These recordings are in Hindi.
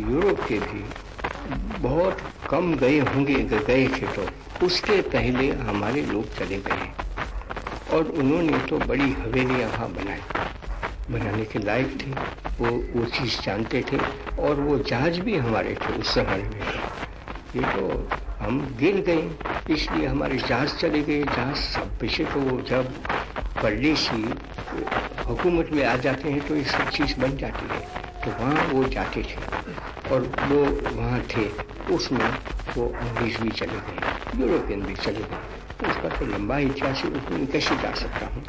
यूरोप के भी बहुत कम गए होंगे गए थे तो। उसके पहले हमारे लोग चले गए। और उन्होंने तो बड़ी हवेलियाँ वहाँ बनाई। बनाने के लायक थे। वो वो चीज़ जानते थे। और वो जहाज़ भी हमारे थे उस समय में। ये तो हम गिर गए। इसलिए हमारे जहाज़ चले गए। जहाज़ सब पीछे तो वो जब परदेशी हुकूमत में आ जाते हैं तो ये सब चीज़ बन जाती है। तो वहाँ वो जाते थे। और वो वहाँ थे उसमें वो अंग्रेज़ भी चले गए यूरोपियन भी चले गए। उसका तो लंबा इतिहास है उसमें कैसे जा सकता हूँ?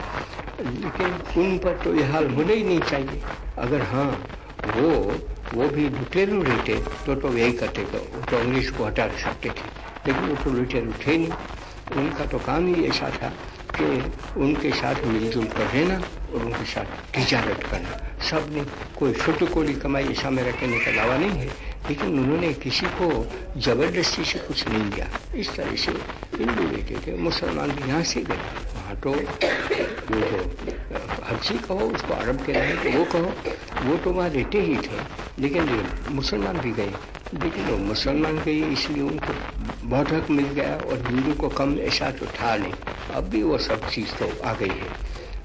लेकिन उन पर तो यह हाल होना ही नहीं चाहिए। अगर हाँ वो वो भी लुटेरू रहते तो तो यही करते तो, तो अंग्रेज़ को हटा सकते थे। लेकिन वो तो लुटेरू थे नहीं। उनका तो काम ही ऐसा था कि उनके साथ मिलजुल कर रहना और उनके साथ तिजारत करना। सबने कोई छोटी कमाई, ऐसा मेरा कहने का दावा नहीं है। लेकिन उन्होंने किसी को ज़बरदस्ती से कुछ नहीं दिया। इस तरह से हिंदू रहते थे, मुसलमान भी यहाँ से गए। वहाँ तो वो जो हर्ची कहो, उसको अरब के रहे तो वो कहो, वो तो वहाँ रहते ही थे। लेकिन मुसलमान भी गए, लेकिन वो मुसलमान गए, इसलिए उनको बहुत हक मिल गया और हिंदू को कम ऐसा तो था नहीं। अब भी वो सब चीज़ तो आ गई है।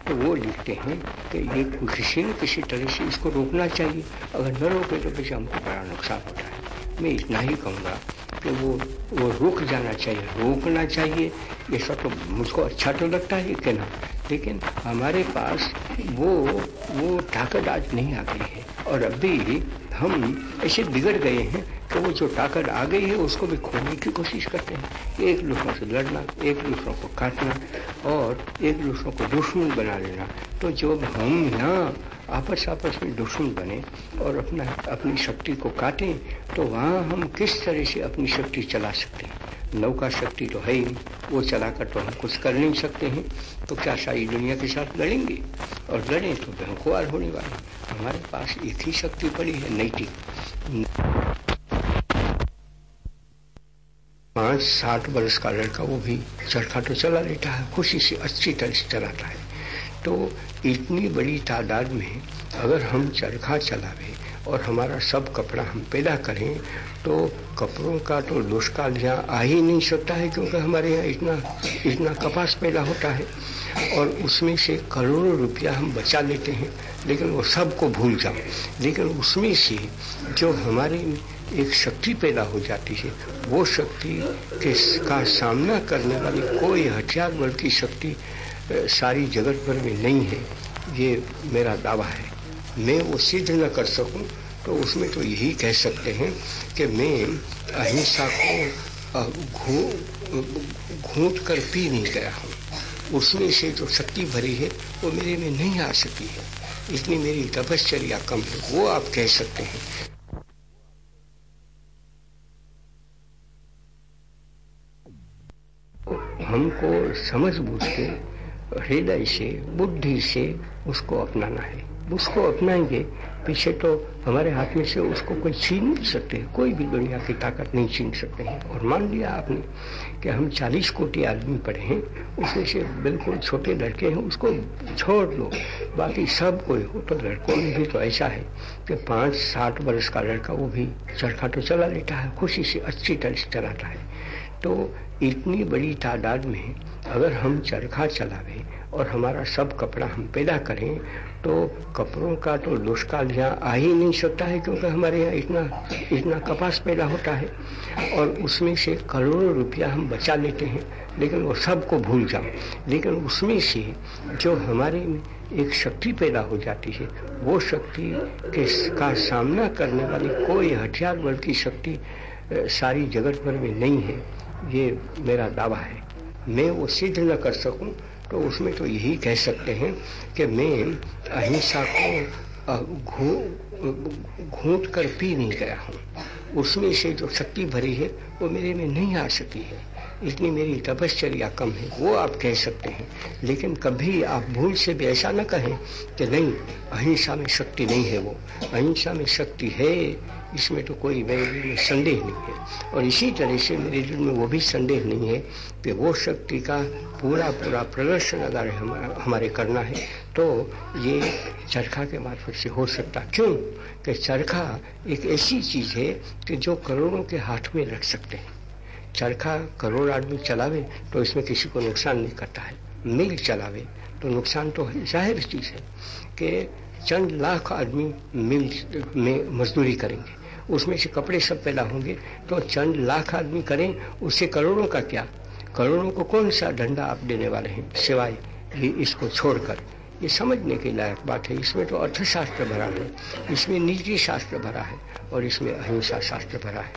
तो वो लिखते हैं कि ये किसी न किसी तरह से, इसको रोकना चाहिए। अगर न रोके तो फिर हमको बड़ा नुकसान होता है। मैं इतना ही कहूँगा कि वो वो रुक जाना चाहिए, रोकना चाहिए। ये सब तो मुझको अच्छा तो लगता है कि ना। लेकिन हमारे पास वो वो ताकत आज नहीं आ गई है। और अभी हम ऐसे बिगड़ गए हैं कि वो जो ताकत आ गई है, उसको भी खोने की कोशिश करते हैं। एक दूसरों से लड़ना, एक दूसरों को काटना और एक दूसरों को दुश्मन बना लेना। तो जब हम यहाँ आपस आपस में दुश्मन बने और अपना, अपनी शक्ति को काटें तो वहाँ हम किस तरह से अपनी शक्ति चला सकते हैं? नौका शक्ति तो है ही नहीं। वो चलाकर तो हम कुछ कर नहीं सकते हैं। तो क्या सारी दुनिया के साथ लड़ेंगे? और लड़ें तो बेहकुआर होने वाले हमारे पास एक ही शक्ति पड़ी है, नैतिक। पाँच साठ वर्ष का लड़का वो भी चरखा तो चला लेता है खुशी से अच्छी तरह से चलाता है। तो इतनी बड़ी तादाद में अगर हम चरखा चलावे और हमारा सब कपड़ा हम पैदा करें तो कपड़ों का तो दुष्काल यहाँ आ ही नहीं सकता है, क्योंकि हमारे यहाँ इतना इतना कपास पैदा होता है। और उसमें से करोड़ों रुपया हम बचा लेते हैं, लेकिन वो सबको भूल जाओ। लेकिन उसमें से जो हमारे एक शक्ति पैदा हो जाती है, वो शक्ति के का सामना करने वाली कोई हथियार बल की शक्ति सारी जगत भर में नहीं है। ये मेरा दावा है। मैं वो सिद्ध न कर सकूँ तो उसमें तो यही कह सकते हैं कि मैं अहिंसा को घूट कर पी नहीं गया हूँ। उसमें से जो शक्ति भरी है, वो मेरे में नहीं आ सकी है। इतनी मेरी तपश्चर्या कम है, वो आप कह सकते हैं। हमको समझ बूझ के, हृदय से, बुद्धि से उसको अपनाना है। उसको अपनाएँगे, पीछे तो हमारे हाथ में से उसको कोई छीन नहीं सकते, कोई भी दुनिया की ताकत नहीं छीन सकते हैं। और मान लिया आपने कि हम चालीस कोटि आदमी पढ़े हैं, उसमें से बिल्कुल छोटे लड़के हैं, उसको छोड़ दो, बाकी सब कोई हो तो लड़कों में भी तो ऐसा है कि पाँच साठ वर्ष का लड़का वो भी चरखा तो चला लेता है, खुशी से अच्छी तरह से चलाता है। तो इतनी बड़ी तादाद में अगर हम चरखा चलावे और हमारा सब कपड़ा हम पैदा करें तो कपड़ों का तो दुष्काल यहाँ आ ही नहीं सकता है क्योंकि हमारे यहाँ इतना इतना कपास पैदा होता है। और उसमें से करोड़ों रुपया हम बचा लेते हैं, लेकिन वो सबको भूल जाओ। लेकिन उसमें से जो हमारे में एक शक्ति पैदा हो जाती है, वो शक्ति के का सामना करने वाली कोई हथियार बल की शक्ति सारी जगत भर में नहीं है। ये मेरा दावा है। मैं वो सिद्ध न कर सकूँ तो उसमें तो यही कह सकते हैं कि मैं अहिंसा को घूट कर पी नहीं गया हूँ। उसमें से जो शक्ति भरी है, वो मेरे में नहीं आ सकी है। इतनी मेरी तपश्चर्या कम है वो आप कह सकते हैं। लेकिन कभी आप भूल से भी ऐसा न कहें कि नहीं अहिंसा में शक्ति नहीं है वो। अहिंसा में शक्ति है इसमें तो कोई मेरे में संदेह नहीं है। और इसी तरह से मेरे दिल में वो भी संदेह नहीं है कि वो शक्ति का पूरा पूरा प्रदर्शन अगर हम, हमारे करना है तो ये चरखा के मार्फत से हो सकता। क्यों? कि चरखा एक ऐसी चीज़ है कि जो करोड़ों के हाथ में रख सकते हैं। चरखा करोड़ आदमी चलावे तो इसमें किसी को नुकसान नहीं करता है। मिल चलावे तो नुकसान तो ज़ाहिर चीज़ है कि चंद लाख आदमी मिल, में मजदूरी करेंगे। उसमें से कपड़े सब पैदा होंगे। तो चंद लाख आदमी करें, उससे करोड़ों का क्या? करोड़ों को कौन सा डंडा आप देने वाले हैं? सिवाय इसको छोड़कर। ये समझने के लायक बात है। इसमें तो अर्थशास्त्र भरा है। इसमें निजी शास्त्र भरा है और इसमें अहिंसा शास्त्र भरा है।